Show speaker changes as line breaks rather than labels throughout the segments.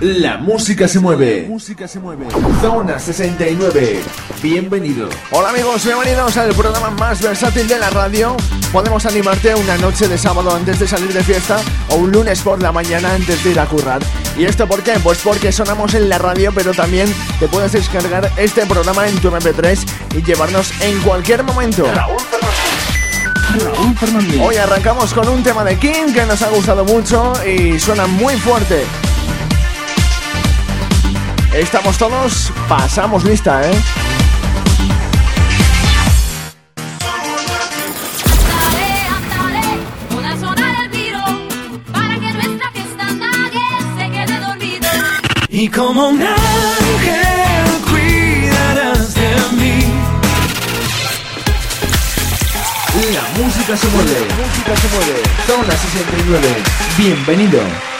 La música se mueve. música se mueve. Zona 69. Bienvenido.
Hola amigos, bienvenidos al programa más versátil de la radio. Podemos animarte una noche de sábado antes de salir de fiesta o un lunes por la mañana antes de ir a currar. ¿Y esto por qué? Pues porque sonamos en la radio, pero también te puedes descargar este programa en tu MP3 y llevarnos en cualquier momento. Raúl Fernández. Hoy arrancamos con un tema de King que nos ha gustado mucho y suena muy fuerte. Estamos todos, pasamos lista, ¿eh?
Y como un ángel cuidarás de mí.
La música se mueve, la música se mueve. Zona 69. Bienvenido.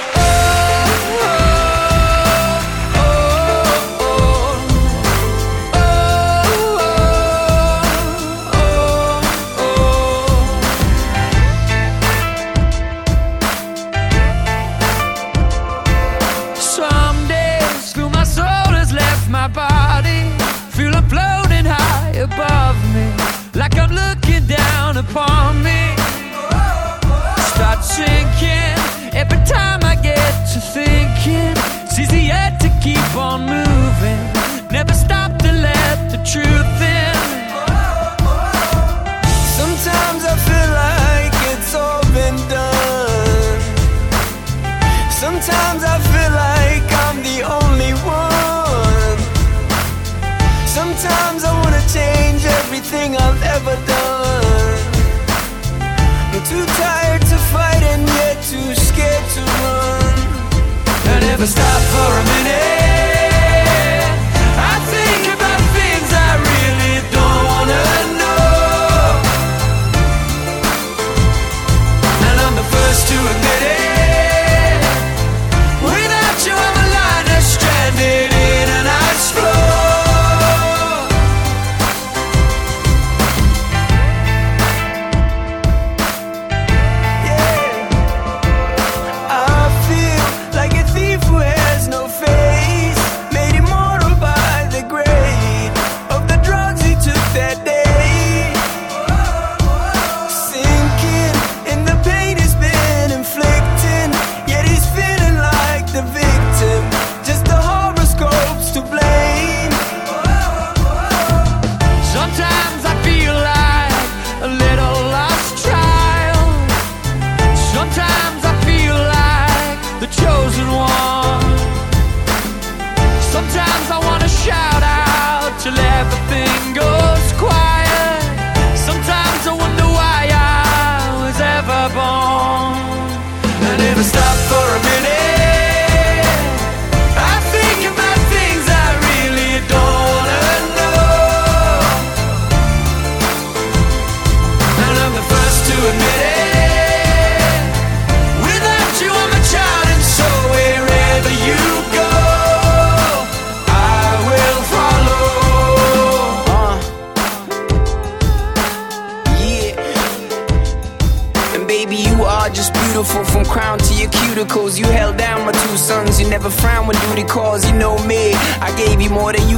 Never
frown when duty calls. You know me, I gave you more than you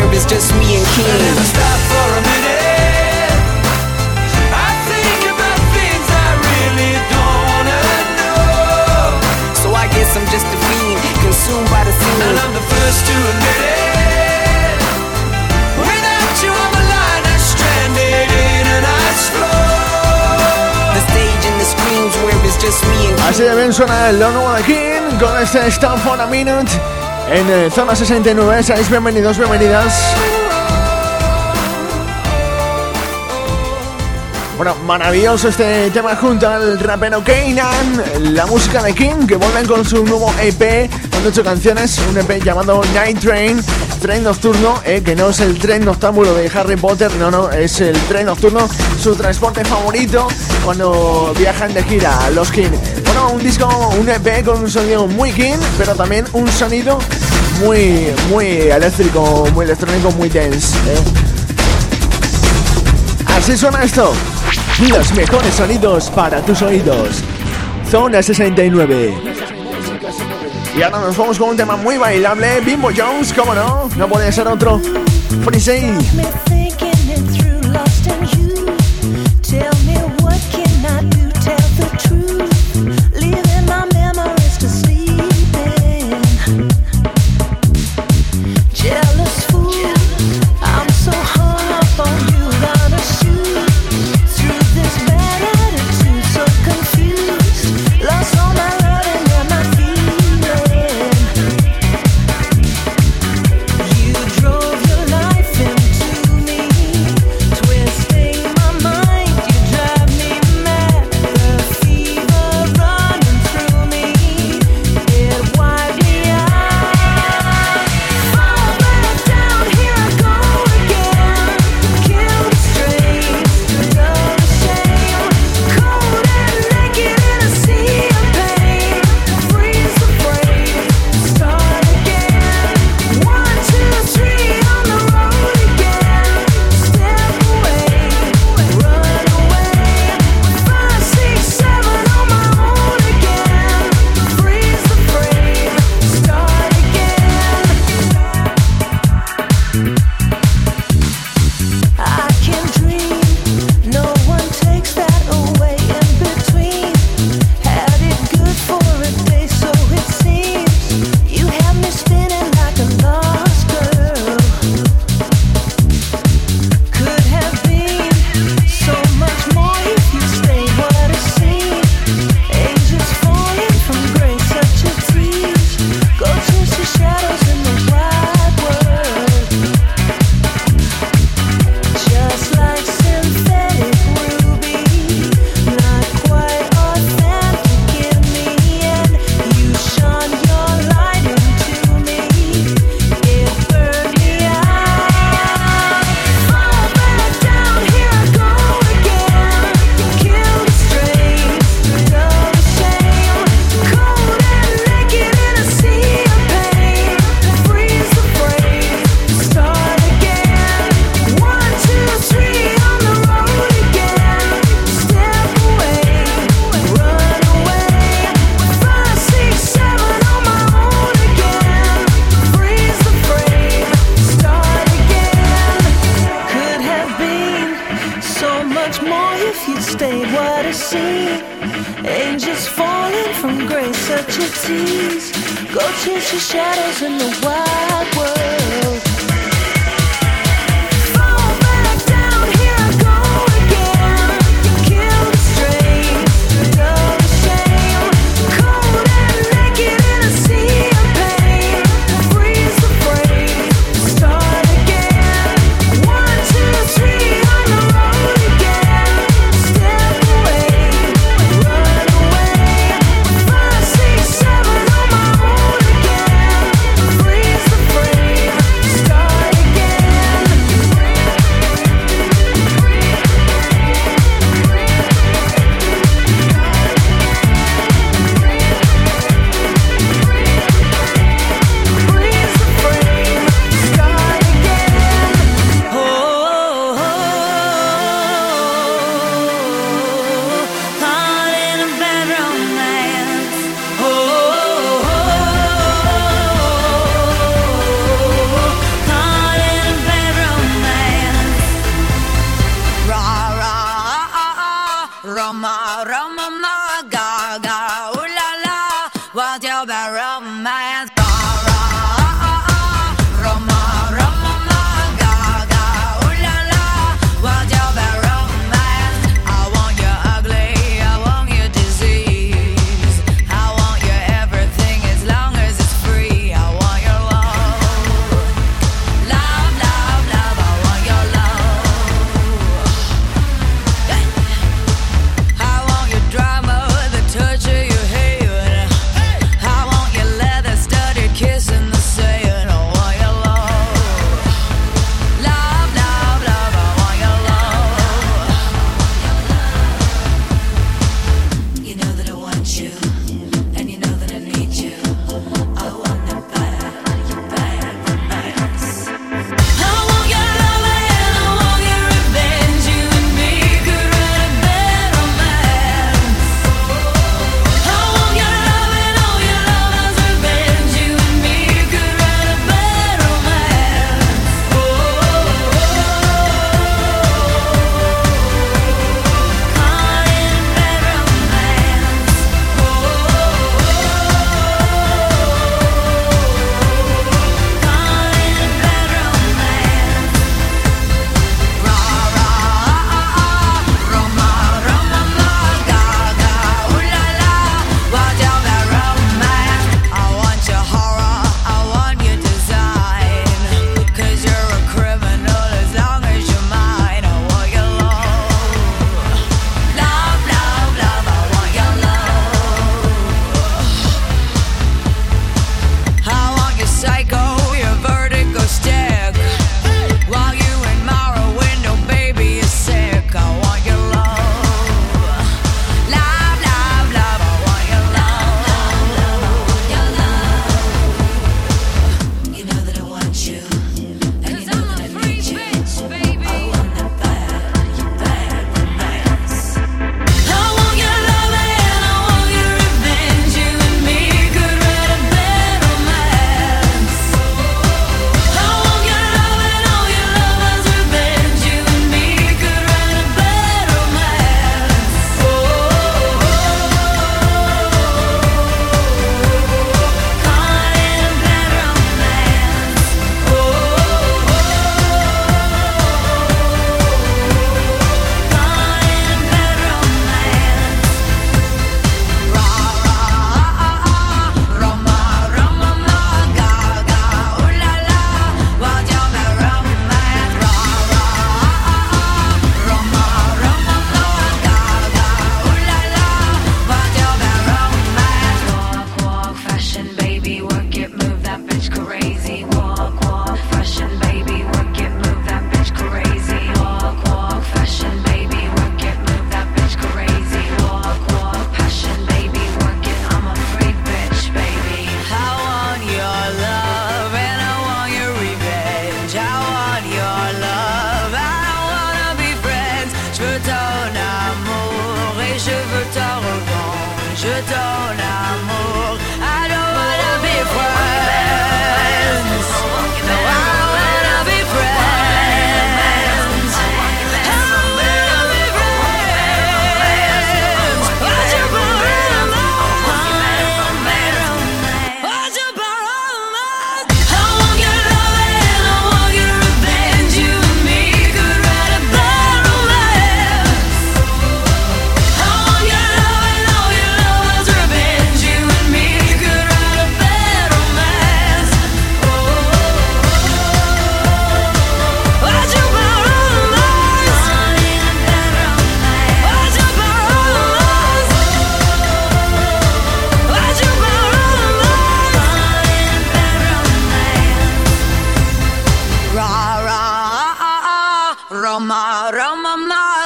where it's just me and
Keen. Stop for a minute. I think about things I really don't wanna know.
So I guess I'm just a fiend, consumed by the scene.
And I'm the first to admit it. Without you stranded in an ice.
The stage and the where it's just me and Así de bien suena el nuevo de King con ese for a Minute. En eh, Zona 69. Seáis bienvenidos, bienvenidas. Bueno, maravilloso este tema junto al rapero Kanan, la música de King, que vuelven con su nuevo EP, con ocho canciones, un EP llamado Night Train, tren nocturno, eh, que no es el tren noctámbulo de Harry Potter, no, no, es el tren nocturno, su transporte favorito cuando viajan de gira, los King. Bueno, un disco, un EP con un sonido muy King, pero también un sonido muy, muy eléctrico, muy electrónico, muy dense. Eh. Así suena esto. Los mejores sonidos para tus oídos. Zona 69. Y ahora nos vamos con un tema muy bailable. Bimbo Jones, ¿cómo no? No puede ser otro.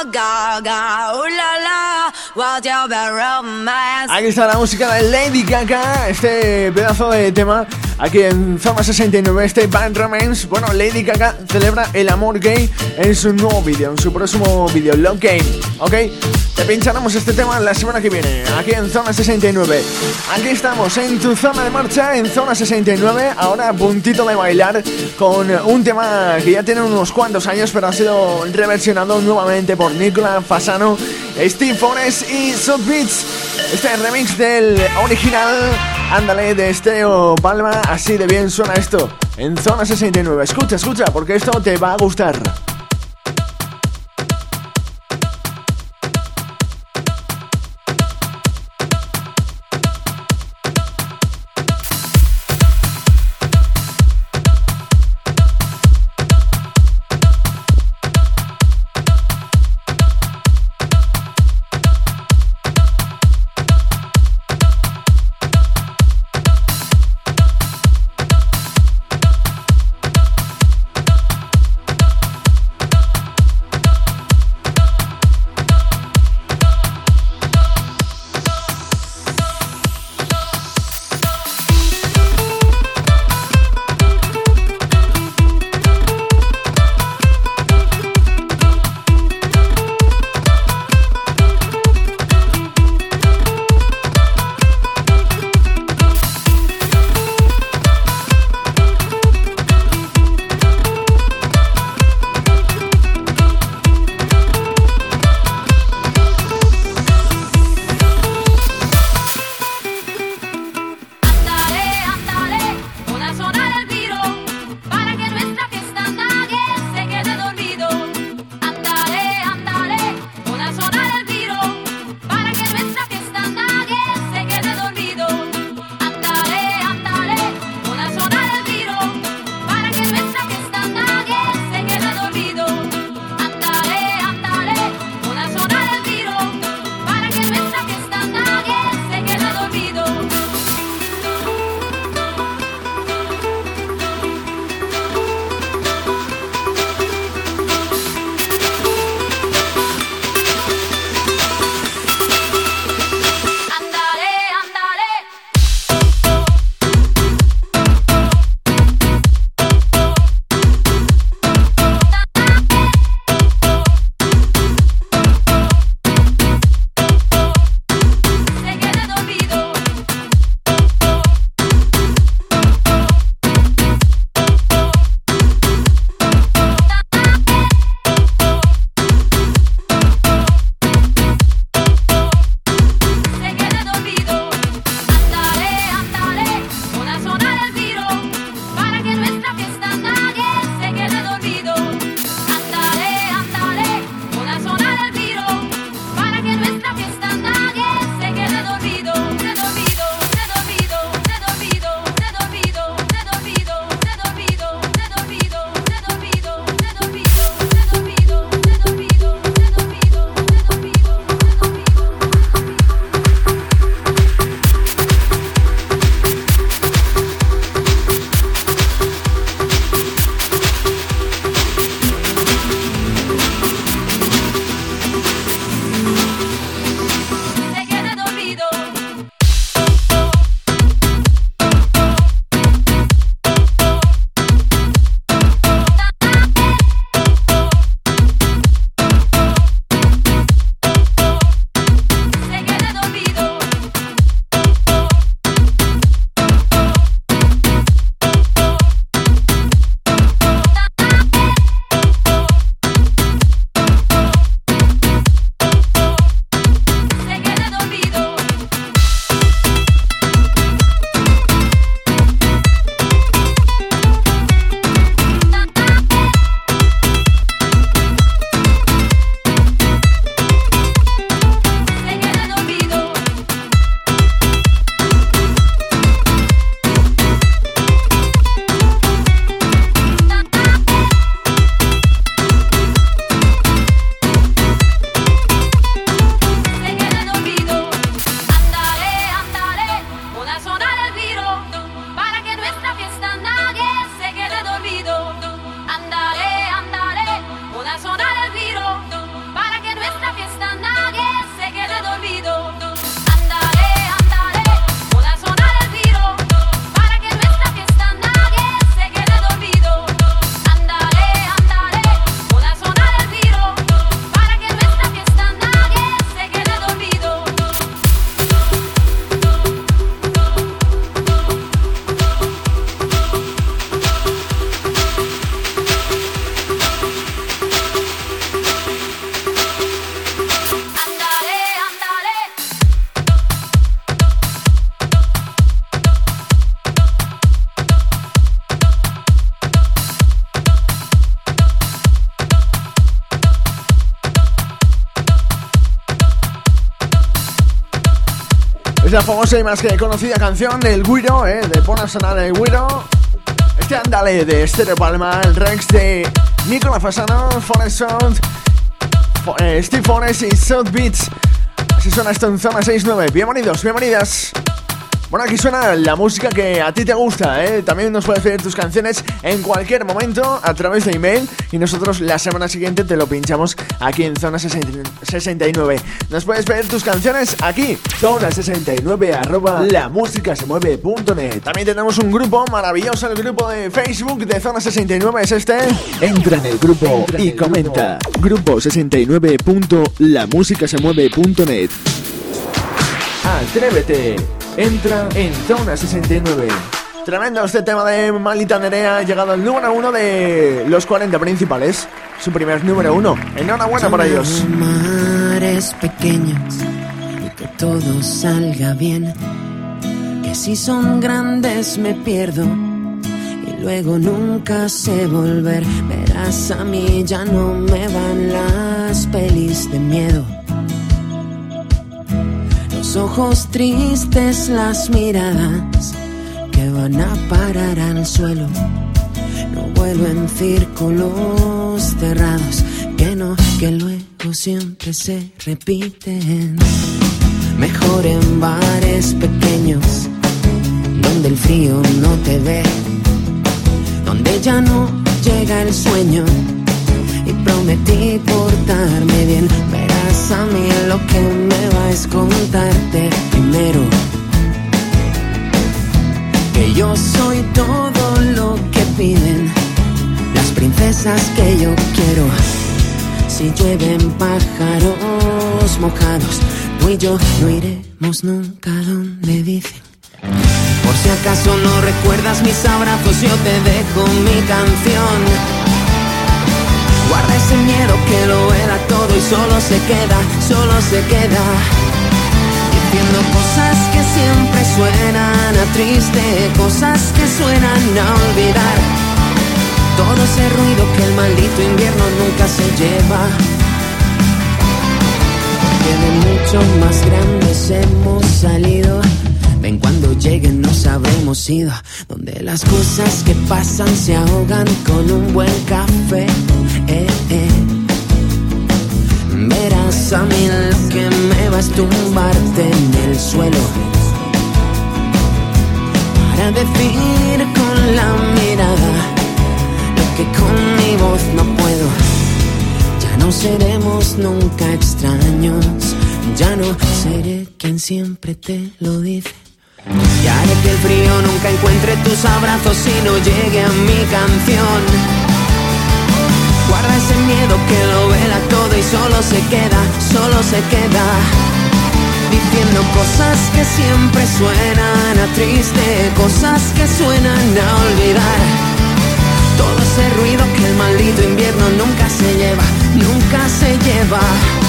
Freezy.
Aquí está la música de Lady Gaga, este pedazo de tema aquí en Zona 69, este Band Romance. Bueno, Lady Gaga celebra el amor gay en su nuevo vídeo, en su próximo vídeo, Love Game, ¿ok? Te pincharemos este tema la semana que viene, aquí en Zona 69. Aquí estamos en tu zona de marcha, en Zona 69, ahora puntito de bailar con un tema que ya tiene unos cuantos años, pero ha sido reversionado nuevamente por Nicola Fasano, Steve Forrest y Beats. Este remix del original, ándale, de Esteo Palma, así de bien suena esto en Zona 69. Escucha, escucha, porque esto te va a gustar. Y más que conocida canción del Guiro, ¿eh? de Sonar el Guiro. Este andale de Stereo Palma, el Rex de Nicola Fasano, Forest Sound, eh, Steve Forest y South Beats. Así suena esto en Zona 69. Bienvenidos, bienvenidas. Bueno, aquí suena la música que a ti te gusta, ¿eh? También nos puedes pedir tus canciones en cualquier momento a través de email y nosotros la semana siguiente te lo pinchamos aquí en Zona 69. Nos puedes pedir tus canciones aquí, Zona 69 arroba la música se mueve También tenemos un grupo maravilloso, el grupo de Facebook de Zona 69 es este. Entra en el grupo y comenta. Grupo 69.lamusicasemueve.net Atrévete entra en Zona 69. Tremendo este tema de Malita Nerea, ha llegado al número uno de los 40 principales. Su primer número uno. Enhorabuena para ellos.
mares pequeños y que todo salga bien. Que si son grandes me pierdo y luego nunca sé volver. Verás a mí ya no me van las pelis de miedo ojos tristes, las miradas que van a parar al suelo. No vuelo en círculos cerrados, que no, que luego siempre se repiten. Mejor en bares pequeños, donde el frío no te ve, donde ya no llega el sueño. Y prometí portarme bien, verás a mí lo que me va a contarte primero que yo soy todo lo que piden las princesas que yo quiero. Si llueven pájaros mojados, tú y yo no iremos nunca donde dicen. Por si acaso no recuerdas mis abrazos, yo te dejo mi canción. Guarda ese miedo que lo era todo y solo se queda, solo se queda Diciendo cosas que siempre suenan a triste, cosas que suenan a olvidar. Todo ese ruido que el maldito invierno nunca se lleva. Que de mucho más grandes hemos salido. Ven cuando lleguen nos habremos ido. Donde las cosas que pasan se ahogan con un buen café. Eh, eh. Verás a mí lo que me vas a tumbarte en el suelo. Para decir con la mirada lo que con mi voz no puedo. Ya no seremos nunca extraños. Ya no seré quien siempre te lo dice. Y haré que el frío nunca encuentre tus abrazos y no llegue a mi canción. Solo se queda, solo se queda. Diciendo cosas que siempre suenan a triste Cosas que suenan a olvidar. Todo ese ruido que el maldito invierno nunca se lleva, nunca se lleva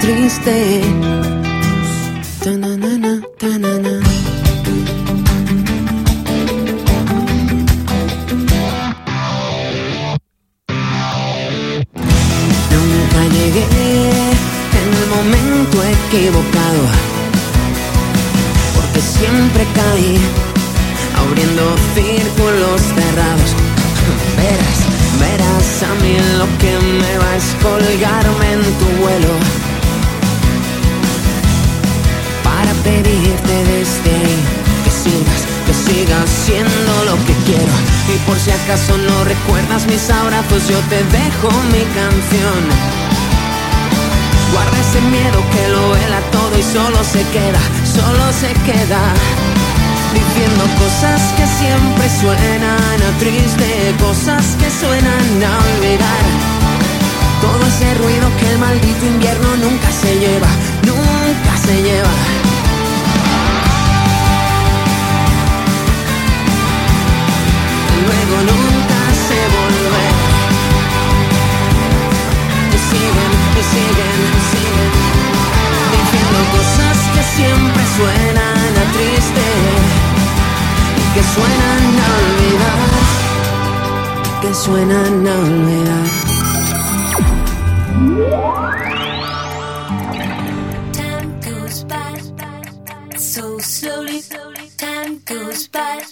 triste. Por si acaso no recuerdas mis abrazos, yo te dejo mi canción. Guarda ese miedo que lo vela todo y solo se queda, solo se queda diciendo cosas que siempre suenan a triste, cosas que suenan a olvidar. Todo ese ruido que el maldito invierno nunca se lleva, nunca se lleva. luego nunca se vuelve. Y siguen, y siguen,
siguen diciendo cosas que siempre suenan a triste y que suenan a olvidar, que suenan a olvidar. Time goes by so slowly. Time goes by.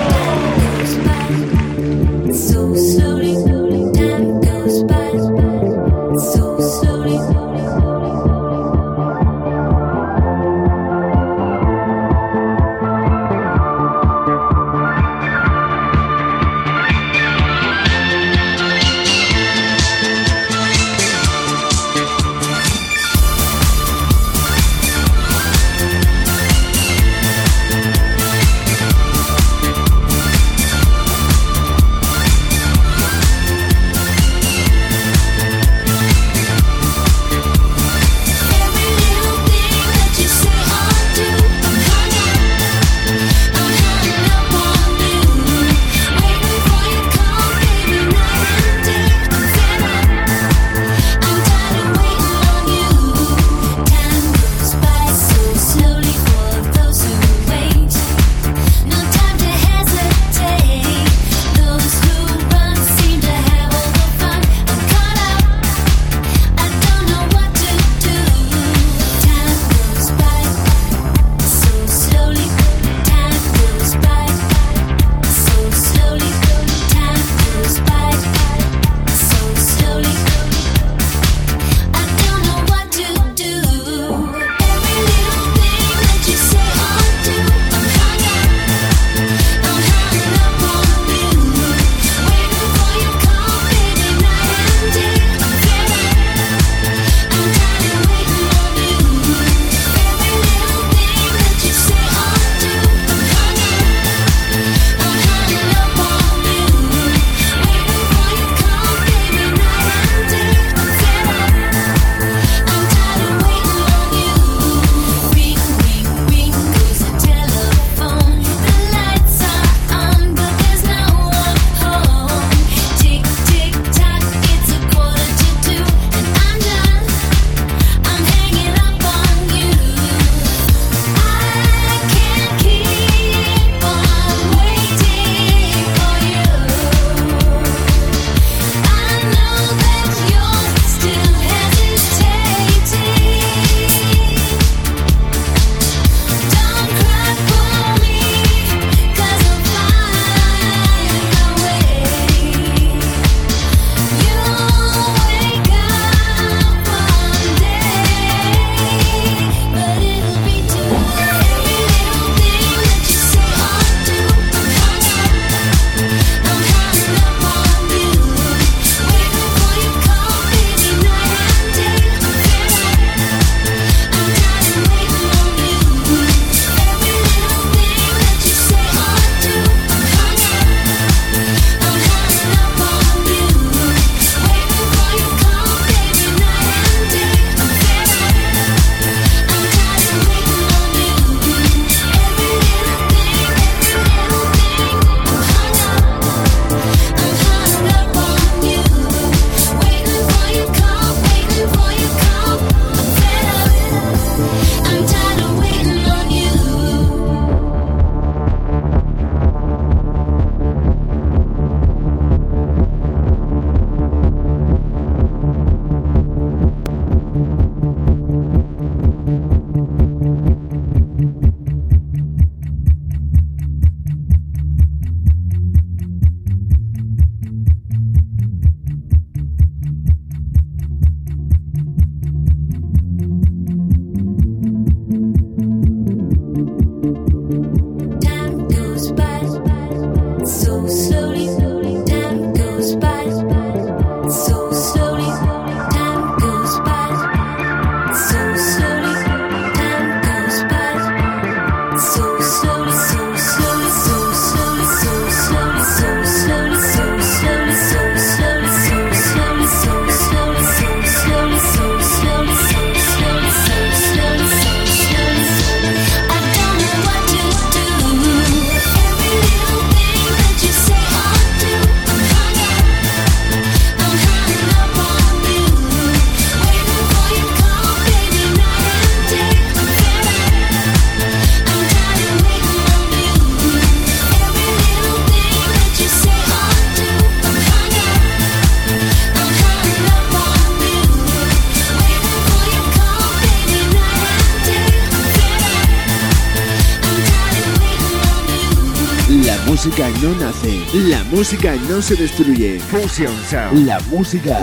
Música no se destruye.
Fusion Sound.
La música,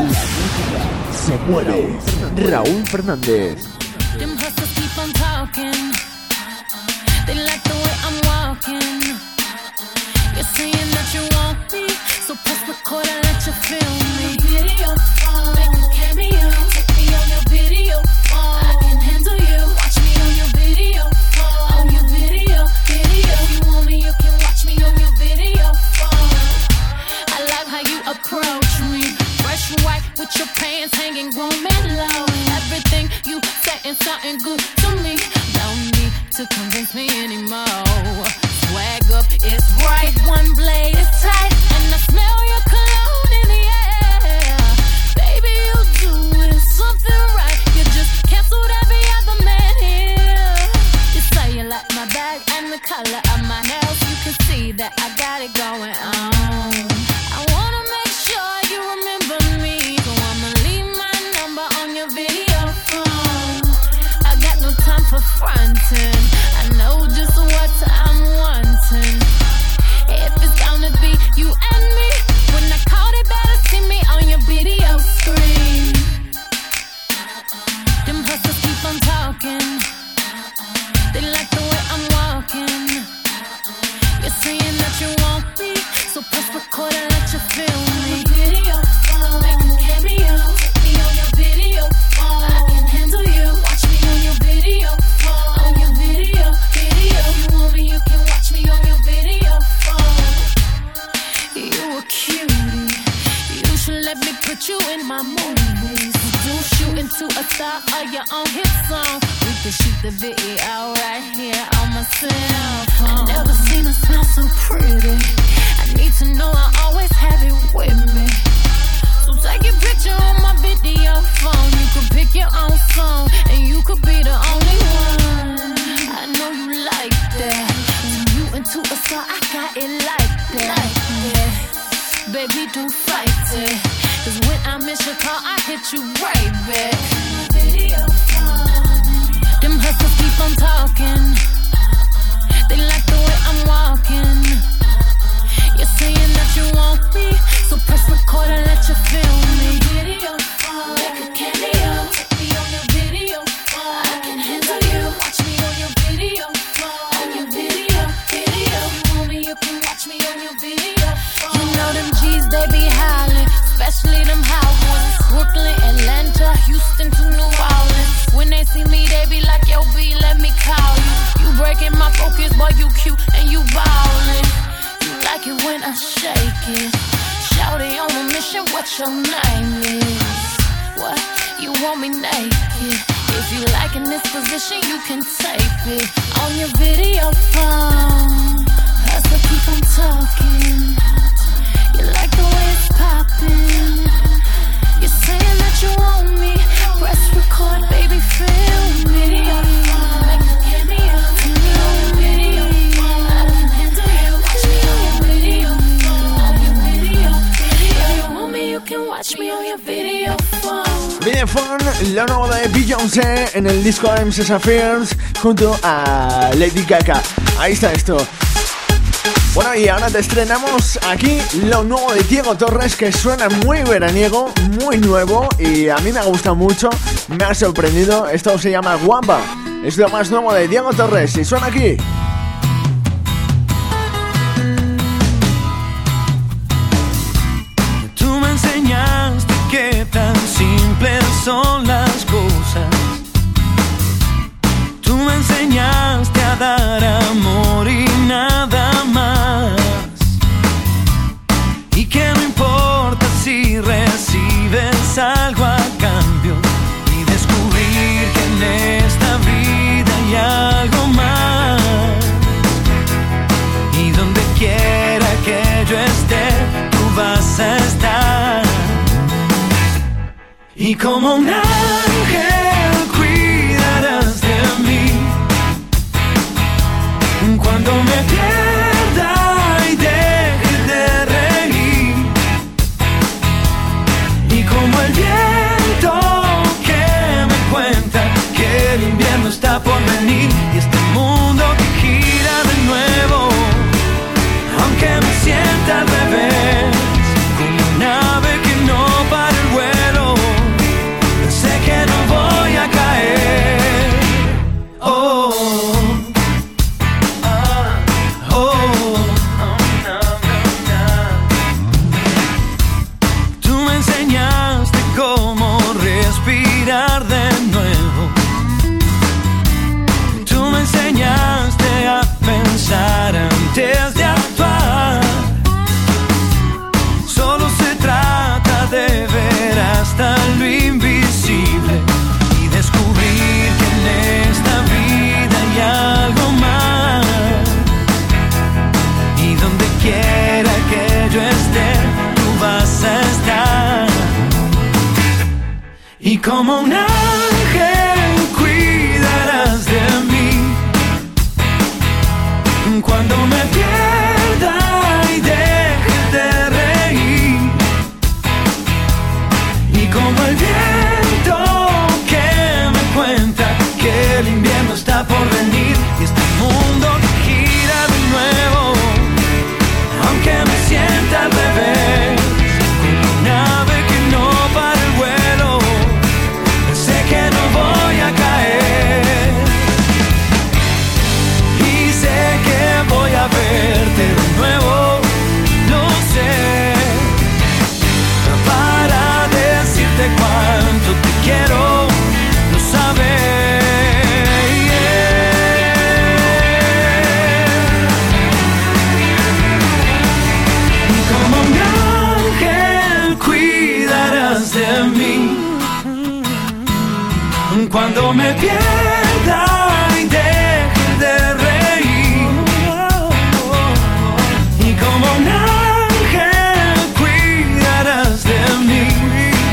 se muere. Raúl Fernández. the what your name is. What you want me naked? If you like in this position, you can tape it on your video phone. As I keep on talking, you like the way it's popping. You're saying that you want me. Press record, baby, feel me. Lo nuevo de Beyoncé en el disco MC's Affairs junto a Lady Gaga. Ahí está esto. Bueno, y ahora te estrenamos aquí lo nuevo de Diego Torres que suena muy veraniego, muy nuevo y a mí me ha gustado mucho, me ha sorprendido. Esto se llama Guamba. Es lo más nuevo de Diego Torres y suena aquí.
Son las cosas. Tú me enseñaste Y como un cuando me pierda y deje de reír. Y como
un ángel cuidarás de mí.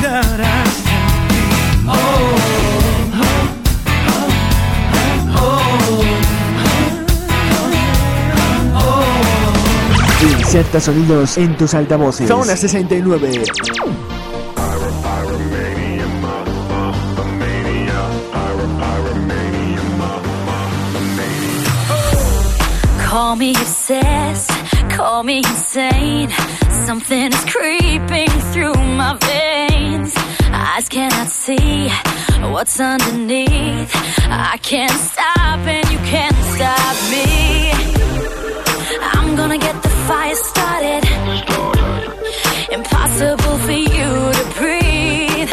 Cuidarás de mí. Oh, oh, oh,
Inserta sonidos en tus altavoces. Zona 69.
me obsessed, call me insane. Something is creeping through my veins. Eyes cannot see what's underneath. I can't stop and you can't stop me. I'm gonna get the fire started. Impossible for you to breathe.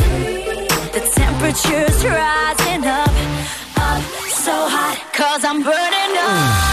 The temperature's rising up, up so hot, cause I'm burning up.